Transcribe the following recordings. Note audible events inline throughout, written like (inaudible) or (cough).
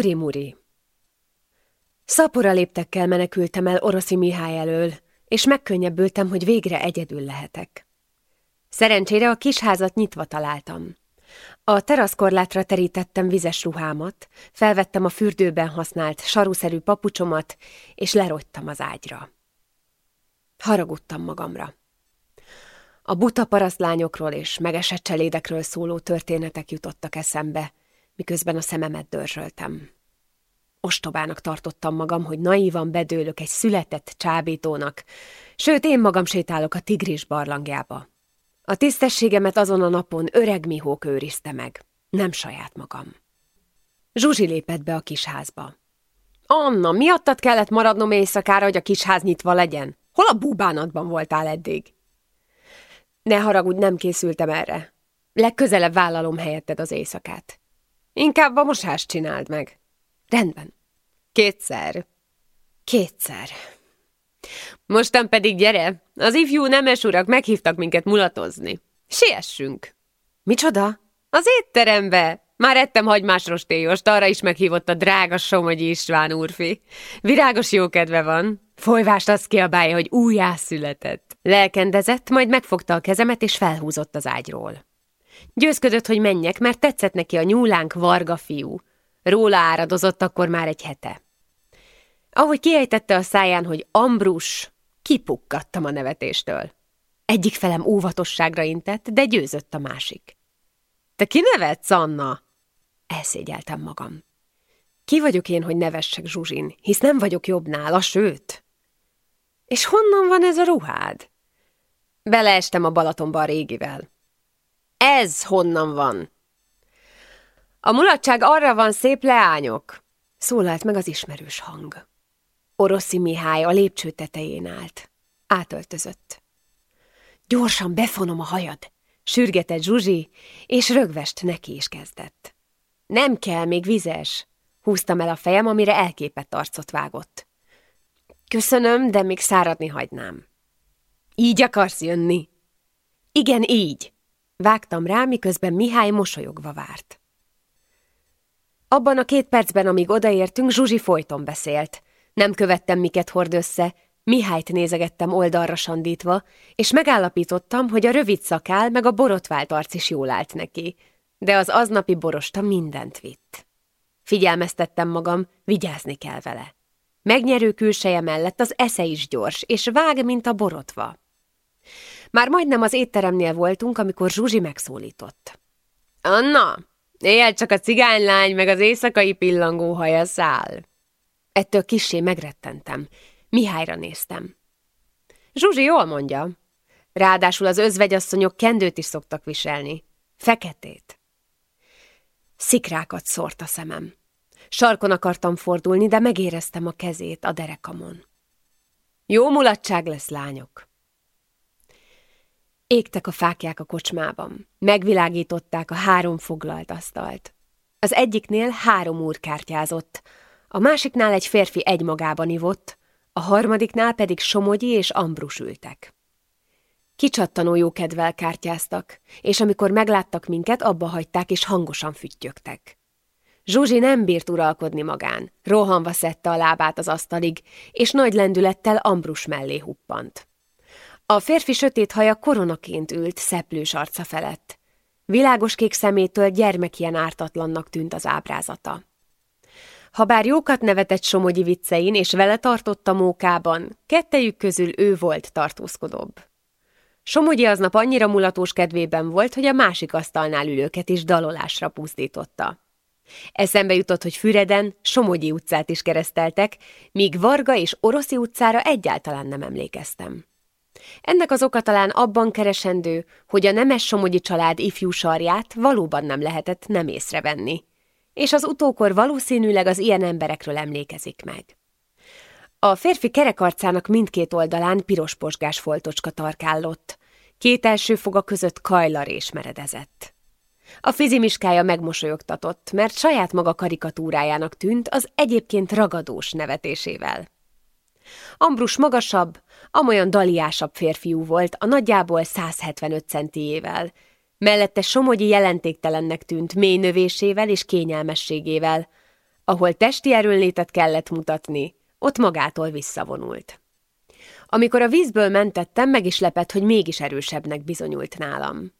Muri-muri Szapora léptekkel menekültem el Oroszi Mihály elől, és megkönnyebbültem, hogy végre egyedül lehetek. Szerencsére a kisházat nyitva találtam. A teraszkorlátra terítettem vizes ruhámat, felvettem a fürdőben használt saruszerű papucsomat, és lerogytam az ágyra. Haragudtam magamra. A buta parasztlányokról és megesett cselédekről szóló történetek jutottak eszembe, miközben a szememet dörzsöltem. Ostobának tartottam magam, hogy naívan bedőlök egy született csábítónak, sőt, én magam sétálok a tigris barlangjába. A tisztességemet azon a napon öreg Mihók őrizte meg, nem saját magam. Zsuzsi lépett be a kisházba. Anna, miattad kellett maradnom éjszakára, hogy a kisház nyitva legyen? Hol a búbánatban voltál eddig? Ne haragudj, nem készültem erre. Legközelebb vállalom helyetted az éjszakát. Inkább a mosást csináld meg. Rendben. Kétszer. Kétszer. Mostan pedig gyere, az ifjú nemes urak meghívtak minket mulatozni. Siessünk. Micsoda? Az étterembe. Már ettem hagymás rostéjost, arra is meghívott a drága Somogyi István úrfi. Virágos jókedve van. Folyvást azt kiabálja, hogy újjászületett. Lelkendezett, majd megfogta a kezemet és felhúzott az ágyról. Győzködött, hogy menjek, mert tetszett neki a nyúlánk varga fiú. Róla áradozott akkor már egy hete. Ahogy kiejtette a száján, hogy Ambrus, kipukkadtam a nevetéstől. Egyik felem óvatosságra intett, de győzött a másik. Te ki nevetsz, Anna? Elszégyeltem magam. Ki vagyok én, hogy nevessek Zsuzsin, hisz nem vagyok jobb nála, sőt. És honnan van ez a ruhád? Beleestem a Balatonba a régivel. Ez honnan van? A mulatság arra van szép leányok, szólalt meg az ismerős hang. Oroszi Mihály a lépcső tetején állt. Átöltözött. Gyorsan befonom a hajad, sürgetett Zsuzsi, és rögvest neki is kezdett. Nem kell, még vizes. Húztam el a fejem, amire elképett arcot vágott. Köszönöm, de még száradni hagynám. Így akarsz jönni? Igen, így. Vágtam rá, miközben Mihály mosolyogva várt. Abban a két percben, amíg odaértünk, Zsuzsi folyton beszélt. Nem követtem, miket hord össze, Mihályt nézegettem oldalra sandítva, és megállapítottam, hogy a rövid szakál meg a borotvált arc is jól állt neki, de az aznapi borosta mindent vitt. Figyelmeztettem magam, vigyázni kell vele. Megnyerő külseje mellett az esze is gyors, és vág, mint a borotva. Már majdnem az étteremnél voltunk, amikor Zsuzsi megszólított. Anna, éjjel csak a cigánylány meg az éjszakai pillangó haja száll. Ettől kissé megrettentem. Mihályra néztem. Zsuzsi jól mondja. Ráadásul az özvegyasszonyok kendőt is szoktak viselni. Feketét. Szikrákat szórt a szemem. Sarkon akartam fordulni, de megéreztem a kezét a derekamon. Jó mulatság lesz, lányok. Égtek a fákják a kocsmában. Megvilágították a három foglalt asztalt. Az egyiknél három úr kártyázott, a másiknál egy férfi egymagában ivott, a harmadiknál pedig Somogyi és Ambrus ültek. Kicsattanó jókedvel kártyáztak, és amikor megláttak minket, abba hagyták és hangosan füttyögtek. Zsuzsi nem bírt uralkodni magán, rohanva szedte a lábát az asztalig, és nagy lendülettel Ambrus mellé huppant. A férfi sötét haja koronaként ült szeplős arca felett. Világos kék szemétől gyermekien ártatlannak tűnt az ábrázata. Habár jókat nevetett Somogyi viccein, és vele tartotta mókában, kettejük közül ő volt tartózkodóbb. Somogyi aznap annyira mulatós kedvében volt, hogy a másik asztalnál ülőket is dalolásra pusztította. Eszembe jutott, hogy Füreden Somogyi utcát is kereszteltek, míg Varga és Oroszi utcára egyáltalán nem emlékeztem. Ennek az oka talán abban keresendő, hogy a nemes Somogyi család ifjú sarját valóban nem lehetett nem észrevenni és az utókor valószínűleg az ilyen emberekről emlékezik meg. A férfi kerekarcának mindkét oldalán piros posgás foltocska tarkállott, két első foga között kajlar meredezett. A fizimiskája megmosolyogtatott, mert saját maga karikatúrájának tűnt az egyébként ragadós nevetésével. Ambrus magasabb, amolyan daliásabb férfiú volt, a nagyjából 175 centiével, Mellette Somogyi jelentéktelennek tűnt mély növésével és kényelmességével. Ahol testi erőnlétet kellett mutatni, ott magától visszavonult. Amikor a vízből mentettem, meg is lepett, hogy mégis erősebbnek bizonyult nálam.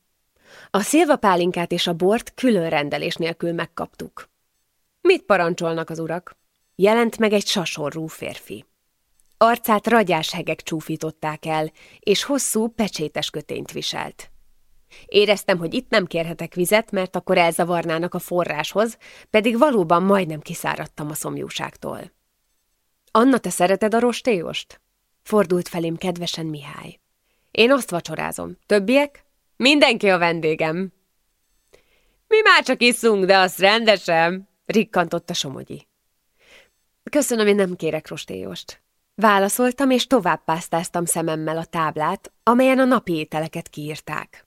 A szilvapálinkát és a bort külön rendelés nélkül megkaptuk. Mit parancsolnak az urak? Jelent meg egy sasorú férfi. Arcát ragyás hegek csúfították el, és hosszú, pecsétes kötényt viselt. Éreztem, hogy itt nem kérhetek vizet, mert akkor elzavarnának a forráshoz, pedig valóban majdnem kiszáradtam a szomjúságtól. Anna, te szereted a rostélyost? Fordult felém kedvesen Mihály. Én azt vacsorázom. Többiek? Mindenki a vendégem. Mi már csak iszunk, de azt rendesen, rikkantott a Somogyi. Köszönöm, én nem kérek rostélyost. Válaszoltam, és tovább pásztáztam szememmel a táblát, amelyen a napi ételeket kiírták.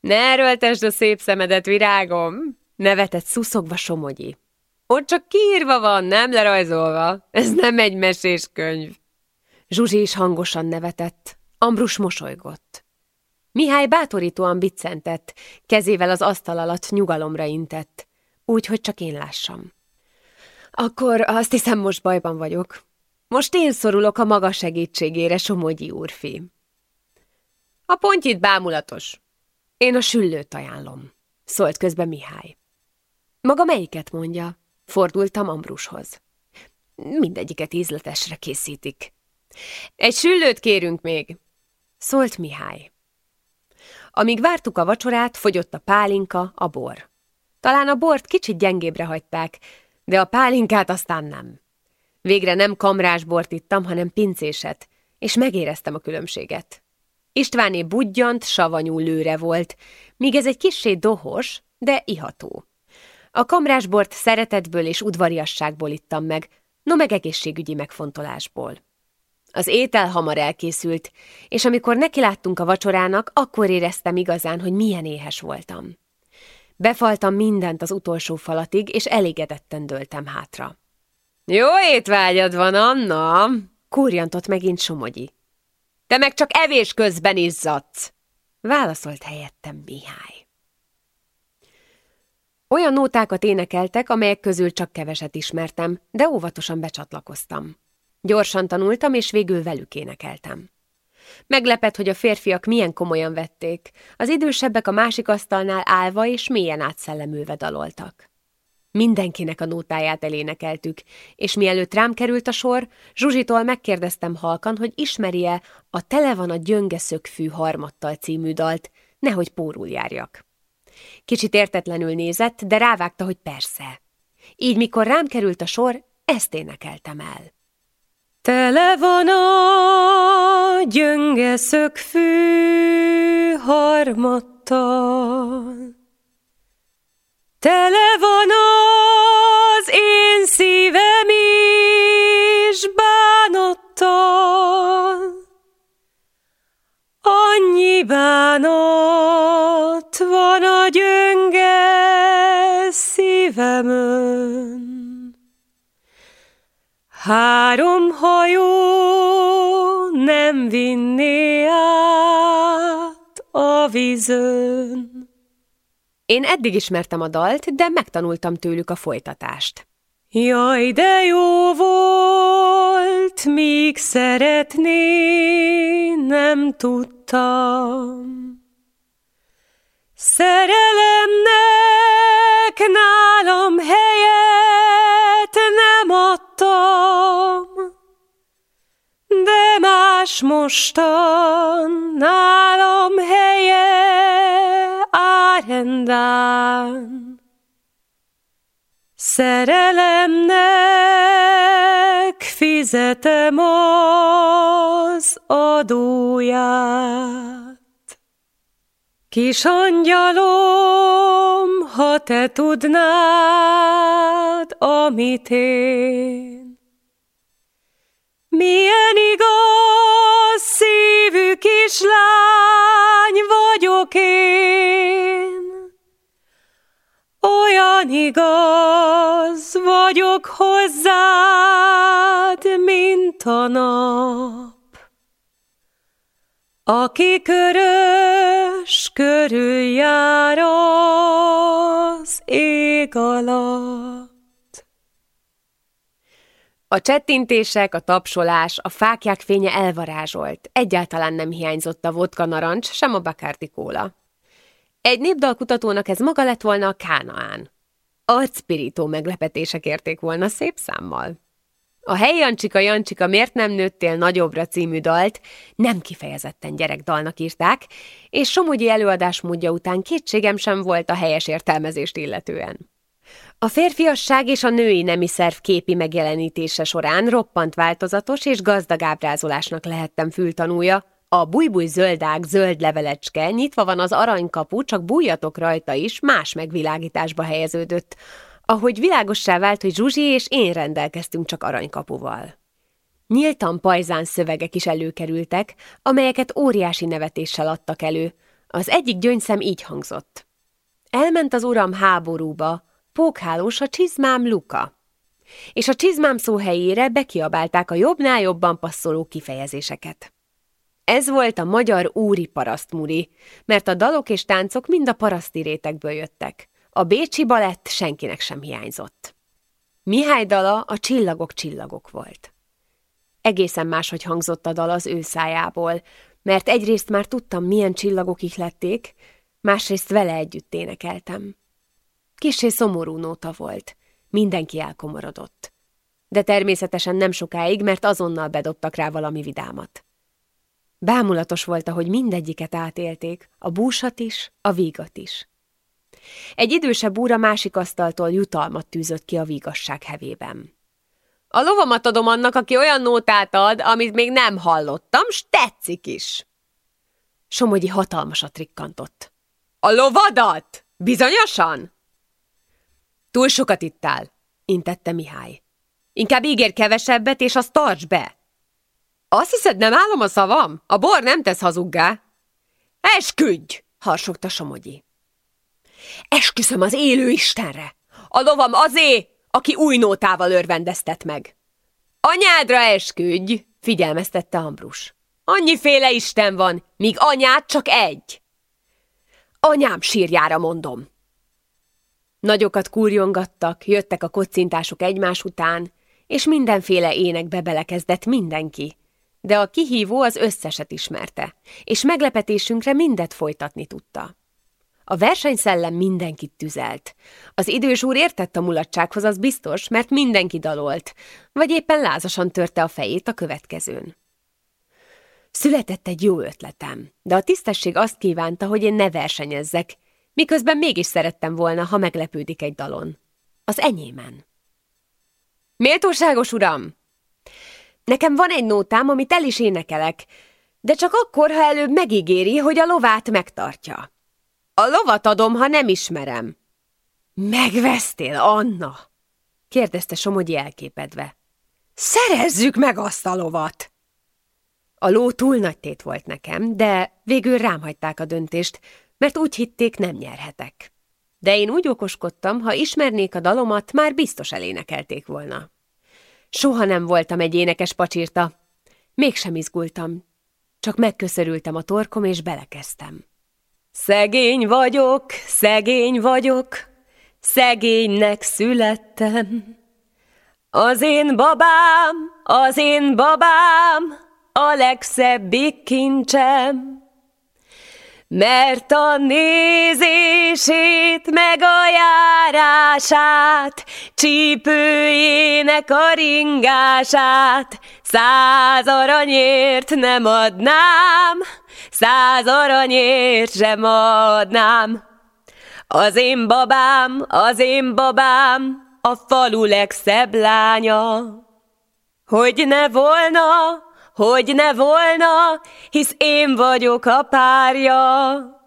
Ne erőltesd a szép szemedet, virágom! nevetett szuszogva Somogyi. Ott csak kiírva van, nem lerajzolva. Ez nem egy mesés könyv. Zsuzsi is hangosan nevetett. Ambrus mosolygott. Mihály bátorítóan biccentett, kezével az asztal alatt nyugalomra intett, úgy, hogy csak én lássam. Akkor azt hiszem, most bajban vagyok. Most én szorulok a maga segítségére, Somogyi úrfi. A pontjit bámulatos. Én a süllőt ajánlom, szólt közben Mihály. Maga melyiket mondja? Fordultam Ambrushoz. Mindegyiket ízletesre készítik. Egy süllőt kérünk még, szólt Mihály. Amíg vártuk a vacsorát, fogyott a pálinka, a bor. Talán a bort kicsit gyengébbre hagyták, de a pálinkát aztán nem. Végre nem kamrás bort ittam, hanem pincéset, és megéreztem a különbséget. Istváné budjant, savanyú lőre volt, míg ez egy kissé dohos, de iható. A kamrásbort szeretetből és udvariasságból ittam meg, no meg egészségügyi megfontolásból. Az étel hamar elkészült, és amikor nekiláttunk a vacsorának, akkor éreztem igazán, hogy milyen éhes voltam. Befaltam mindent az utolsó falatig, és elégedetten döltem hátra. Jó étvágyad van, Anna! Kúrjantott megint Somogyi. Te meg csak evés közben izzadsz! Válaszolt helyettem Mihály. Olyan nótákat énekeltek, amelyek közül csak keveset ismertem, de óvatosan becsatlakoztam. Gyorsan tanultam, és végül velük énekeltem. Meglepett, hogy a férfiak milyen komolyan vették. Az idősebbek a másik asztalnál állva és mélyen átszellemülve daloltak. Mindenkinek a nótáját elénekeltük, és mielőtt rám került a sor, Zsuzsitól megkérdeztem halkan, hogy ismerje a Tele van a gyönge szögfű harmattal című dalt, nehogy pórul járjak. Kicsit értetlenül nézett, de rávágta, hogy persze. Így mikor rám került a sor, ezt énekeltem el. Tele van a gyönge szögfű harmattal, Tele van az én szívem is bánattal, Annyi bánat van a gyönge szívemön. Három hajó nem vinné át a vízön. Én eddig ismertem a dalt, de megtanultam tőlük a folytatást. Jaj, de jó volt, míg szeretni nem tudtam. Szerelemnek nálam helyet nem adtam, de más mostan nálam helye árendán. Szerelemnek fizetem az adóját. Kis angyalom, ha te tudnád, amit én. Milyen igaz szívű kislány vagyok én. Olyan igaz vagyok hozzád, mint a nap. Aki körös körül jár az ég alatt. A csettintések, a tapsolás, a fákják fénye elvarázsolt. Egyáltalán nem hiányzott a vodka narancs, sem a Bacardi kóla. Egy népdalkutatónak ez maga lett volna a Kánaán. Arcpirító meglepetések érték volna szép számmal. A helyi Jancsika Jancsika miért nem nőttél nagyobbra című dalt nem kifejezetten gyerekdalnak írták, és Somogyi előadás módja után kétségem sem volt a helyes értelmezést illetően. A férfiasság és a női nemi szerv képi megjelenítése során roppant változatos és gazdag ábrázolásnak lehettem fültanúja, a bujbuj zöldág zöld levelecske nyitva van az aranykapu, csak bújjatok rajta is, más megvilágításba helyeződött, ahogy világossá vált, hogy Zsuzsi és én rendelkeztünk csak aranykapuval. Nyíltan pajzán szövegek is előkerültek, amelyeket óriási nevetéssel adtak elő. Az egyik gyöngyszem így hangzott. Elment az uram háborúba, pókhálós a csizmám Luka. És a csizmám szó helyére bekiabálták a jobbnál jobban passzoló kifejezéseket. Ez volt a magyar úri parasztmuri, mert a dalok és táncok mind a paraszti rétegből jöttek. A bécsi balett senkinek sem hiányzott. Mihály dala a csillagok csillagok volt. Egészen máshogy hangzott a dal az ő szájából, mert egyrészt már tudtam, milyen csillagok ihlették, másrészt vele együtt énekeltem. Kissé szomorú nóta volt, mindenki elkomorodott. De természetesen nem sokáig, mert azonnal bedobtak rá valami vidámat. Bámulatos volt, ahogy mindegyiket átélték, a búsat is, a vígat is. Egy idősebb úra másik asztaltól jutalmat tűzött ki a vígasság hevében. A lovamat adom annak, aki olyan nótát ad, amit még nem hallottam, s tetszik is. Somogyi hatalmasat rikkantott. A lovadat? Bizonyosan? Túl sokat ittál, intette Mihály. Inkább ígér kevesebbet, és azt tarts be. Azt hiszed, nem állom a szavam? A bor nem tesz hazuggá. Esküdj! harsogta Somogyi. Esküszöm az élő Istenre! A lovam azé, aki új nótával örvendeztet meg. Anyádra esküdj, figyelmeztette Ambrus. Annyiféle Isten van, míg anyád csak egy. Anyám sírjára mondom. Nagyokat kurjongattak, jöttek a kocintások egymás után, és mindenféle énekbe belekezdett mindenki. De a kihívó az összeset ismerte, és meglepetésünkre mindet folytatni tudta. A versenyszellem mindenkit tüzelt. Az idős úr értett a mulatsághoz, az biztos, mert mindenki dalolt, vagy éppen lázasan törte a fejét a következőn. Született egy jó ötletem, de a tisztesség azt kívánta, hogy én ne versenyezzek, miközben mégis szerettem volna, ha meglepődik egy dalon. Az enyémen. Méltóságos uram! Nekem van egy nótám, amit el is énekelek, de csak akkor, ha előbb megígéri, hogy a lovát megtartja. A lovat adom, ha nem ismerem. Megvesztél, Anna? kérdezte Somogyi elképedve. Szerezzük meg azt a lovat! A ló túl nagy tét volt nekem, de végül rám hagyták a döntést, mert úgy hitték, nem nyerhetek. De én úgy okoskodtam, ha ismernék a dalomat, már biztos elénekelték volna. Soha nem voltam egy énekes pacsirta. Mégsem izgultam. Csak megköszörültem a torkom, és belekezdtem. Szegény vagyok, szegény vagyok, szegénynek születtem. Az én babám, az én babám, a legszebbik kincsem. Mert a nézését meg a járását, csípőjének a ringását, száz aranyért nem adnám, száz aranyért sem adnám. Az én babám, az én babám, a falu legszebb lánya. Hogy ne volna, hogy ne volna, hisz én vagyok a párja.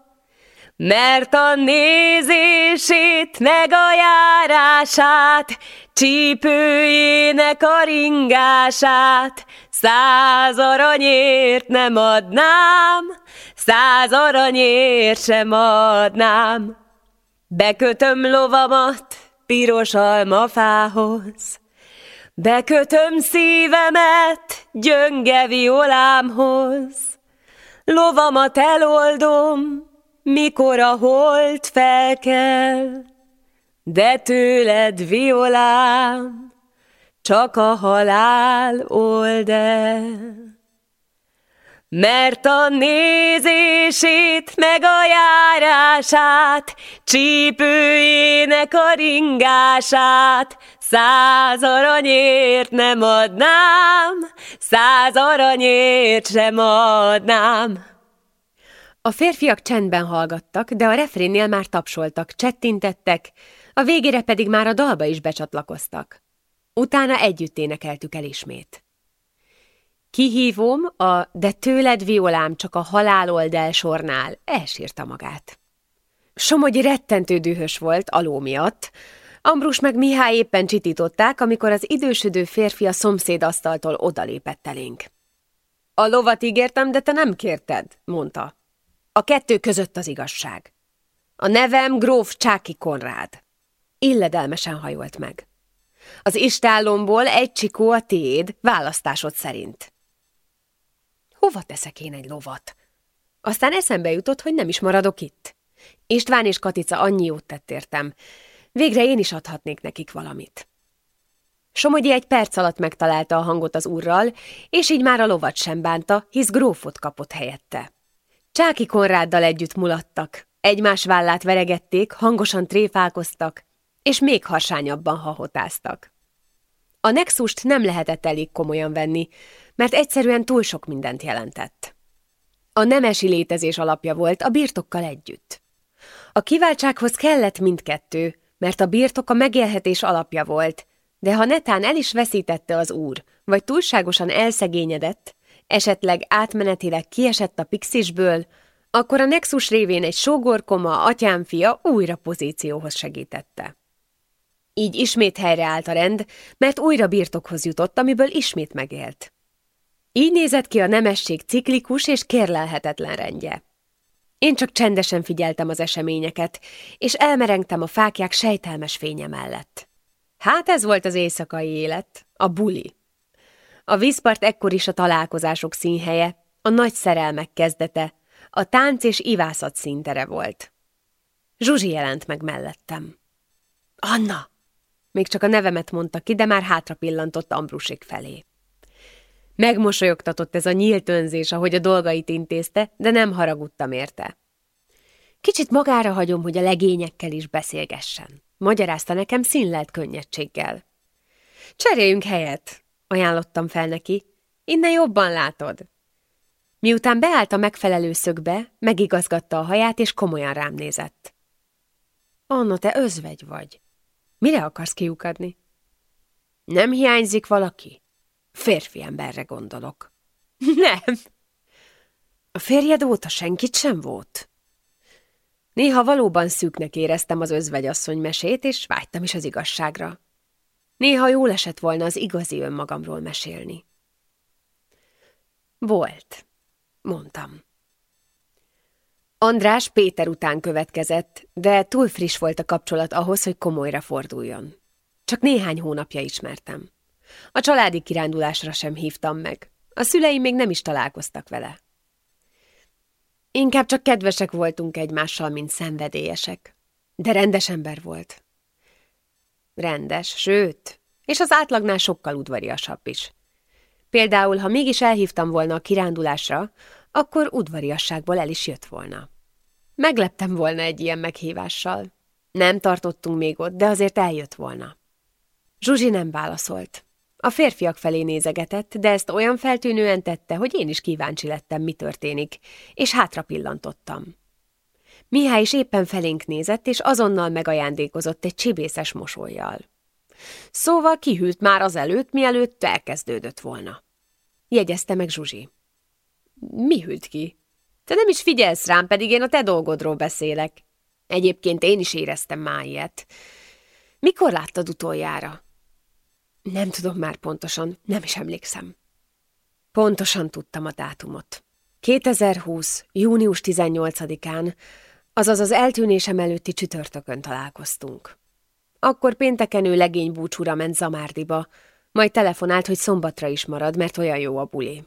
Mert a nézését meg a járását, csípőjének a ringását, száz aranyért nem adnám, száz aranyért sem adnám. Bekötöm lovamat piros almafához, Bekötöm szívemet gyönge violámhoz, Lovamat eloldom, mikor a hold felkel, De tőled violám, csak a halál old el. Mert a nézését meg a járását, csípőjének a ringását, száz aranyért nem adnám, száz aranyért sem adnám. A férfiak csendben hallgattak, de a refrénnél már tapsoltak, csettintettek, a végére pedig már a dalba is becsatlakoztak. Utána együtt énekeltük el ismét. Kihívom a De tőled violám csak a halál sornál, elsírta magát. Somogyi rettentő dühös volt, aló miatt. Ambrus meg Mihály éppen csitították, amikor az idősödő férfi a szomszéd asztaltól odalépett elénk. A lovat ígértem, de te nem kérted, mondta. A kettő között az igazság. A nevem gróf Csáki Konrád. Illedelmesen hajolt meg. Az istállomból egy csikó a tiéd, választásod szerint. Hova teszek én egy lovat? Aztán eszembe jutott, hogy nem is maradok itt. István és Katica annyi jót tett értem. Végre én is adhatnék nekik valamit. Somogyi egy perc alatt megtalálta a hangot az úrral, és így már a lovat sem bánta, hisz grófot kapott helyette. Csáki Konráddal együtt mulattak, egymás vállát veregették, hangosan tréfálkoztak, és még harsányabban hahotáztak. A nexust nem lehetett elég komolyan venni, mert egyszerűen túl sok mindent jelentett. A nemesi létezés alapja volt a birtokkal együtt. A kiváltsághoz kellett mindkettő, mert a birtok a megélhetés alapja volt, de ha netán el is veszítette az úr, vagy túlságosan elszegényedett, esetleg átmenetileg kiesett a pixisből, akkor a Nexus révén egy sógorkoma, atyámfia újra pozícióhoz segítette. Így ismét helyreállt a rend, mert újra birtokhoz jutott, amiből ismét megélt. Így nézett ki a nemesség ciklikus és kérlelhetetlen rendje. Én csak csendesen figyeltem az eseményeket, és elmerengtem a fákják sejtelmes fénye mellett. Hát ez volt az éjszakai élet, a buli. A vízpart ekkor is a találkozások színhelye, a nagy szerelmek kezdete, a tánc és ivászat színtere volt. Zsuzsi jelent meg mellettem. Anna! Még csak a nevemet mondta ki, de már hátra pillantott Ambrusik felé. Megmosolyogtatott ez a nyílt önzés, ahogy a dolgait intézte, de nem haragudtam érte. Kicsit magára hagyom, hogy a legényekkel is beszélgessen. Magyarázta nekem színlelt könnyedséggel. Cseréljünk helyet, ajánlottam fel neki. Innen jobban látod. Miután beállt a megfelelő szögbe, megigazgatta a haját, és komolyan rám nézett. Anna, te özvegy vagy. Mire akarsz kiukadni? Nem hiányzik valaki? Férfi emberre gondolok. (laughs) Nem. A férjed óta senkit sem volt? Néha valóban szűknek éreztem az özvegyasszony mesét, és vágytam is az igazságra. Néha jól esett volna az igazi önmagamról mesélni. Volt, mondtam. András Péter után következett, de túl friss volt a kapcsolat ahhoz, hogy komolyra forduljon. Csak néhány hónapja ismertem. A családi kirándulásra sem hívtam meg. A szüleim még nem is találkoztak vele. Inkább csak kedvesek voltunk egymással, mint szenvedélyesek. De rendes ember volt. Rendes, sőt, és az átlagnál sokkal udvariasabb is. Például, ha mégis elhívtam volna a kirándulásra, akkor udvariasságból el is jött volna. Megleptem volna egy ilyen meghívással. Nem tartottunk még ott, de azért eljött volna. Zsuzsi nem válaszolt. A férfiak felé nézegetett, de ezt olyan feltűnően tette, hogy én is kíváncsi lettem, mi történik, és hátra pillantottam. Mihály is éppen felénk nézett, és azonnal megajándékozott egy csibészes mosolyjal. Szóval kihűlt már az előtt, mielőtt elkezdődött volna. Jegyezte meg Zsuzsi. Mi hűlt ki? Te nem is figyelsz rám, pedig én a te dolgodról beszélek. Egyébként én is éreztem már ilyet. Mikor láttad utoljára? Nem tudom már pontosan, nem is emlékszem. Pontosan tudtam a dátumot. 2020. június 18-án, azaz az eltűnésem előtti csütörtökön találkoztunk. Akkor pénteken ő legény búcsúra ment Zamárdiba, majd telefonált, hogy szombatra is marad, mert olyan jó a buli.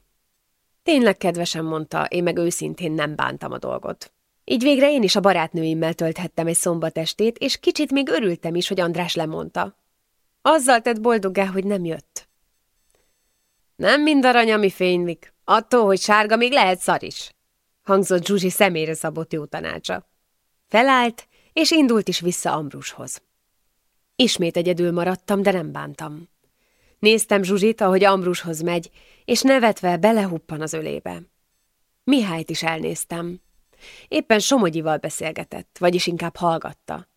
Tényleg kedvesen mondta, én meg őszintén nem bántam a dolgot. Így végre én is a barátnőimmel tölthettem egy szombatestét, és kicsit még örültem is, hogy András lemondta. Azzal tett boldoggá, hogy nem jött. Nem mind arany, ami fénylik. Attól, hogy sárga, még lehet szar is, hangzott Zsuzsi személyre szabott jó tanácsa. Felállt, és indult is vissza Ambrushoz. Ismét egyedül maradtam, de nem bántam. Néztem Zsuzsit, ahogy Ambrushoz megy, és nevetve belehuppan az ölébe. Mihályt is elnéztem. Éppen Somogyival beszélgetett, vagyis inkább hallgatta.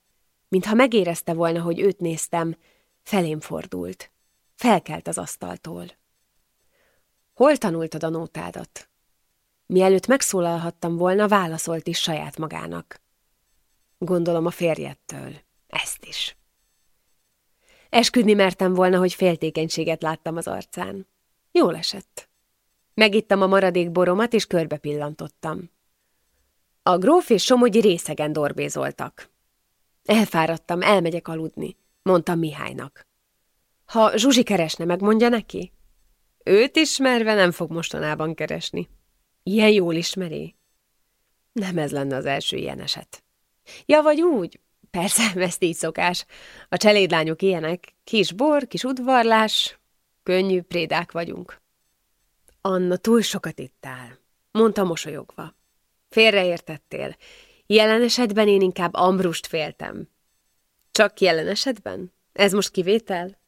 Mintha megérezte volna, hogy őt néztem, felém fordult. Felkelt az asztaltól. Hol tanultad a nótádat? Mielőtt megszólalhattam volna, válaszolt is saját magának. Gondolom a férjettől. Ezt is. Esküdni mertem volna, hogy féltékenységet láttam az arcán. Jól esett. Megittam a maradék boromat, és körbe pillantottam. A gróf és Somogyi részegen dorbézoltak. Elfáradtam, elmegyek aludni, mondtam Mihálynak. Ha Zsuzsi keresne, megmondja neki? Őt ismerve nem fog mostanában keresni. Ilyen jól ismeri? Nem ez lenne az első ilyen eset. Ja, vagy úgy? Persze, (laughs) ezt így szokás. A cselédlányok ilyenek. Kis bor, kis udvarlás, könnyű prédák vagyunk. Anna, túl sokat ittál, mondta mosolyogva. Félreértettél. Jelen esetben én inkább Ambrust féltem. Csak jelen esetben? Ez most kivétel?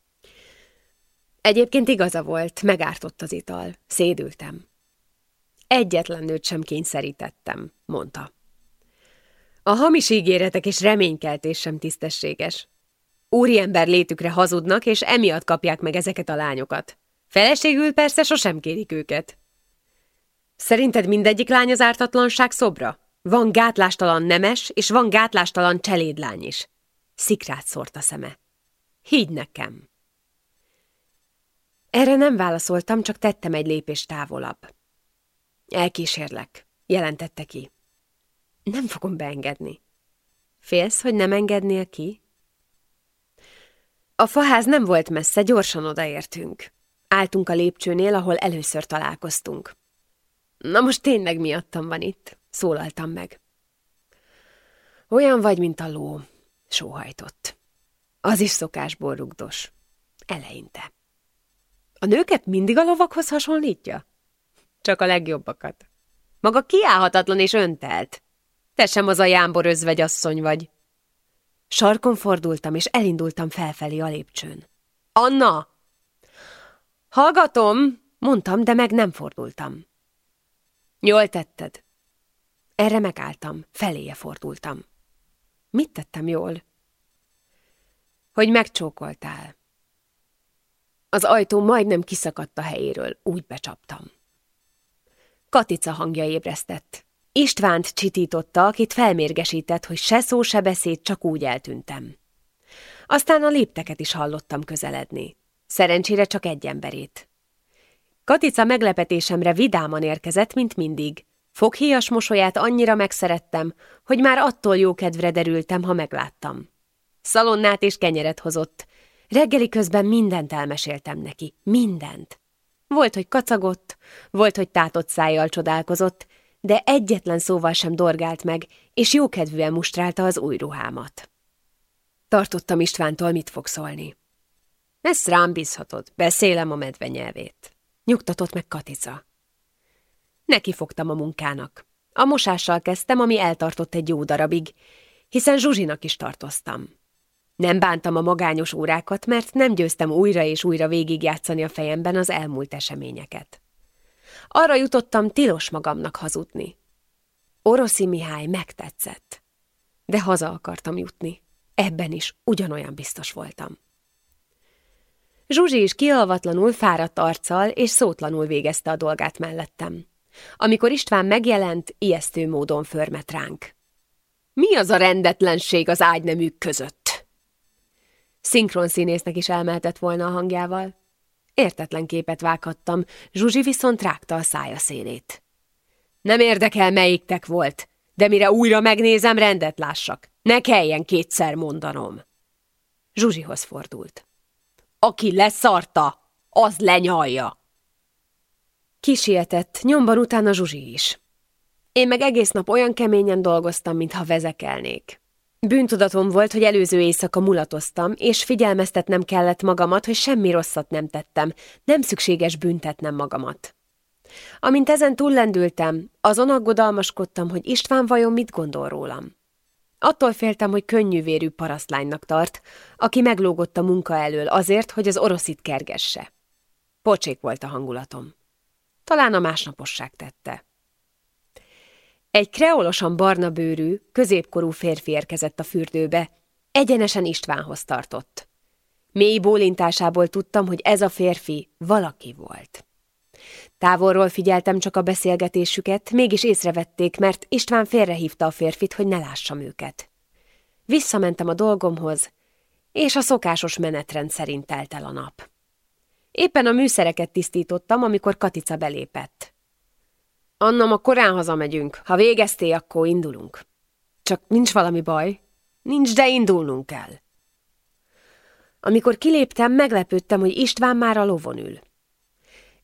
Egyébként igaza volt, megártott az ital. Szédültem. Egyetlen nőt sem kényszerítettem, mondta. A hamis ígéretek és reménykeltés sem tisztességes. Úriember létükre hazudnak, és emiatt kapják meg ezeket a lányokat. Feleségül persze sosem kérik őket. Szerinted mindegyik lány az ártatlanság szobra? Van gátlástalan nemes, és van gátlástalan cselédlány is. Szikrát szórt a szeme. Higgy nekem. Erre nem válaszoltam, csak tettem egy lépést távolabb. Elkísérlek, jelentette ki. Nem fogom beengedni. Félsz, hogy nem engednél ki? A faház nem volt messze, gyorsan odaértünk. Álltunk a lépcsőnél, ahol először találkoztunk. Na most tényleg miattam van itt, szólaltam meg. Olyan vagy, mint a ló, sóhajtott. Az is szokásból rugdos. Eleinte. A nőket mindig a lovakhoz hasonlítja? Csak a legjobbakat. Maga kiállhatatlan és öntelt. Te sem az a jámbor özvegyasszony vagy. Sarkon fordultam, és elindultam felfelé a lépcsőn. Anna! Hallgatom, mondtam, de meg nem fordultam. Jól tetted. Erre megálltam, feléje fordultam. Mit tettem jól? Hogy megcsókoltál. Az ajtó majdnem kiszakadt a helyéről, úgy becsaptam. Katica hangja ébresztett. Istvánt csitította, akit felmérgesített, hogy se szó, se beszéd, csak úgy eltűntem. Aztán a lépteket is hallottam közeledni. Szerencsére csak egy emberét. Katica meglepetésemre vidáman érkezett, mint mindig. Foghíjas mosolyát annyira megszerettem, hogy már attól jó kedvre derültem, ha megláttam. Szalonnát és kenyeret hozott. Reggeli közben mindent elmeséltem neki. Mindent. Volt, hogy kacagott, volt, hogy tátott szájjal csodálkozott, de egyetlen szóval sem dorgált meg, és jókedvűen mustrálta az új ruhámat. Tartottam Istvántól, mit fog szólni. Ezt rám bízhatod, beszélem a medve nyelvét. Nyugtatott meg Katica. Neki fogtam a munkának. A mosással kezdtem, ami eltartott egy jó darabig, hiszen Zsuzsinak is tartoztam. Nem bántam a magányos órákat, mert nem győztem újra és újra végigjátszani a fejemben az elmúlt eseményeket. Arra jutottam tilos magamnak hazudni. Oroszi Mihály megtetszett. De haza akartam jutni. Ebben is ugyanolyan biztos voltam. Zsuzsi is kialvatlanul fáradt arccal és szótlanul végezte a dolgát mellettem. Amikor István megjelent, ijesztő módon förmet ránk. Mi az a rendetlenség az ágyneműk között? Szinkron színésznek is elmeltett volna a hangjával. Értetlen képet vághattam, Zsuzsi viszont rágta a szája szélét. Nem érdekel, melyiktek volt, de mire újra megnézem, rendet lássak. Ne kelljen kétszer mondanom. Zsuzsihoz fordult. Aki leszarta, az lenyalja. Kisietett, nyomban utána Zsuzsi is. Én meg egész nap olyan keményen dolgoztam, mintha vezekelnék. Bűntudatom volt, hogy előző éjszaka mulatoztam, és figyelmeztetnem kellett magamat, hogy semmi rosszat nem tettem, nem szükséges büntetnem magamat. Amint ezen túllendültem, azon aggodalmaskodtam, hogy István vajon mit gondol rólam. Attól féltem, hogy könnyűvérű parasztlánynak tart, aki meglógott a munka elől azért, hogy az oroszit kergesse. Pocsék volt a hangulatom. Talán a másnaposság tette. Egy kreolosan barna bőrű, középkorú férfi érkezett a fürdőbe, egyenesen Istvánhoz tartott. Mély bólintásából tudtam, hogy ez a férfi valaki volt. Távolról figyeltem csak a beszélgetésüket, mégis észrevették, mert István félrehívta a férfit, hogy ne lássam őket. Visszamentem a dolgomhoz, és a szokásos menetrend szerint telt el a nap. Éppen a műszereket tisztítottam, amikor Katica belépett. Anna, ma korán hazamegyünk. Ha végeztél, akkor indulunk. Csak nincs valami baj? Nincs, de indulnunk kell. Amikor kiléptem, meglepődtem, hogy István már a lovon ül.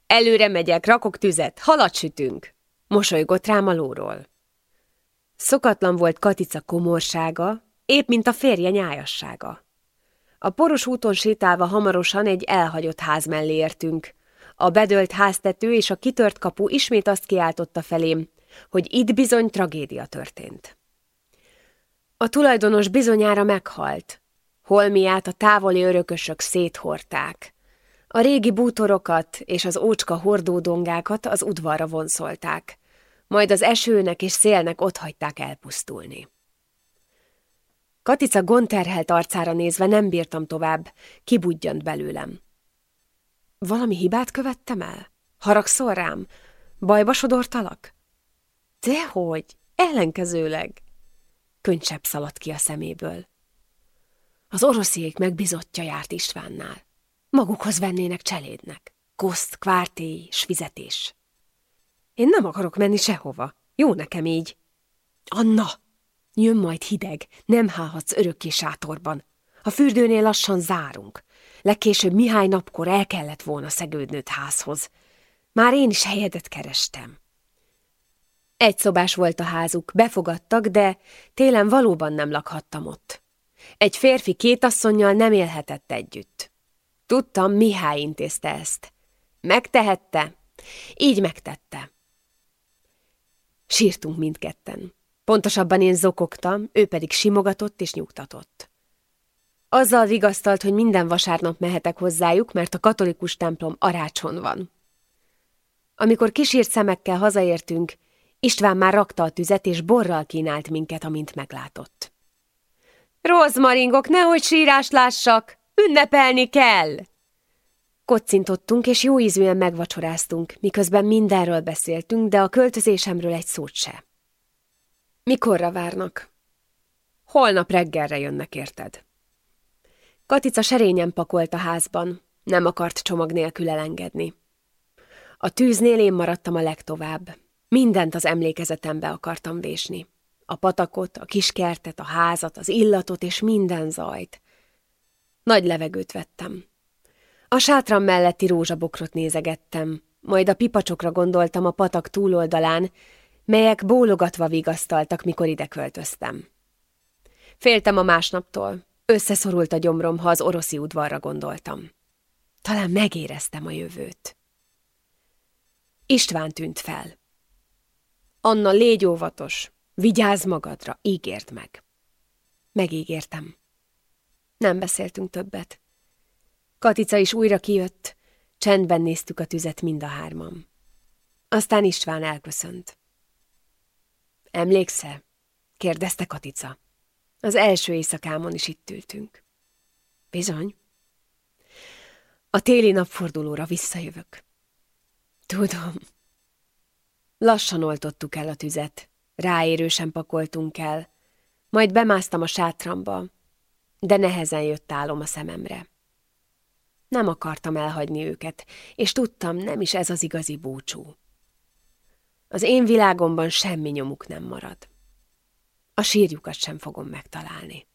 Előre megyek, rakok tüzet, halat sütünk. Mosolygott rám a lóról. Szokatlan volt Katica komorsága, épp mint a férje nyájassága. A poros úton sétálva hamarosan egy elhagyott ház mellé értünk. A bedölt háztető és a kitört kapu ismét azt kiáltotta felém, hogy itt bizony tragédia történt. A tulajdonos bizonyára meghalt. Holmiát a távoli örökösök széthorták. A régi bútorokat és az ócska hordódongákat az udvarra vonszolták, majd az esőnek és szélnek hagyták elpusztulni. Katica gonterhelt arcára nézve nem bírtam tovább, kibudjant belőlem. Valami hibát követtem el? Haragszol rám? Bajba sodortalak? Dehogy, ellenkezőleg. Könycsepp szaladt ki a szeméből. Az orosziék megbizottja járt Istvánnál. Magukhoz vennének cselédnek. Koszt, kvártély s fizetés. Én nem akarok menni sehova. Jó nekem így. Anna! Jön majd hideg, nem hálhatsz örökké sátorban. A fürdőnél lassan zárunk. Legkésőbb Mihály napkor el kellett volna szegődnőt házhoz. Már én is helyedet kerestem. Egy szobás volt a házuk, befogadtak, de télen valóban nem lakhattam ott. Egy férfi két asszonynal nem élhetett együtt. Tudtam, Mihály intézte ezt. Megtehette, így megtette. Sírtunk mindketten. Pontosabban én zokogtam, ő pedig simogatott és nyugtatott. Azzal vigasztalt, hogy minden vasárnap mehetek hozzájuk, mert a katolikus templom arácson van. Amikor kísírt szemekkel hazaértünk, István már rakta a tüzet, és borral kínált minket, amint meglátott. Rozmaringok, nehogy sírást lássak! Ünnepelni kell! Kocintottunk, és jó ízűen megvacsoráztunk, miközben mindenről beszéltünk, de a költözésemről egy szót se. Mikorra várnak? Holnap reggelre jönnek, érted? Katica serényen pakolt a házban, nem akart csomag nélkül elengedni. A tűznél én maradtam a legtovább. Mindent az emlékezetembe akartam vésni. A patakot, a kiskertet, a házat, az illatot és minden zajt. Nagy levegőt vettem. A sátram melletti rózsabokrot nézegettem, majd a pipacsokra gondoltam a patak túloldalán, melyek bólogatva vigasztaltak, mikor ide költöztem. Féltem a másnaptól, összeszorult a gyomrom, ha az oroszi udvarra gondoltam. Talán megéreztem a jövőt. István tűnt fel. Anna, légy óvatos, vigyázz magadra, ígért meg. Megígértem. Nem beszéltünk többet. Katica is újra kijött, csendben néztük a tüzet mind a hárman. Aztán István elköszönt. Emlékszel? kérdezte Katica. Az első éjszakámon is itt ültünk. Bizony. A téli napfordulóra visszajövök. Tudom. Lassan oltottuk el a tüzet, ráérősen pakoltunk el, majd bemásztam a sátramba, de nehezen jött álom a szememre. Nem akartam elhagyni őket, és tudtam, nem is ez az igazi búcsú. Az én világomban semmi nyomuk nem marad. A sírjukat sem fogom megtalálni.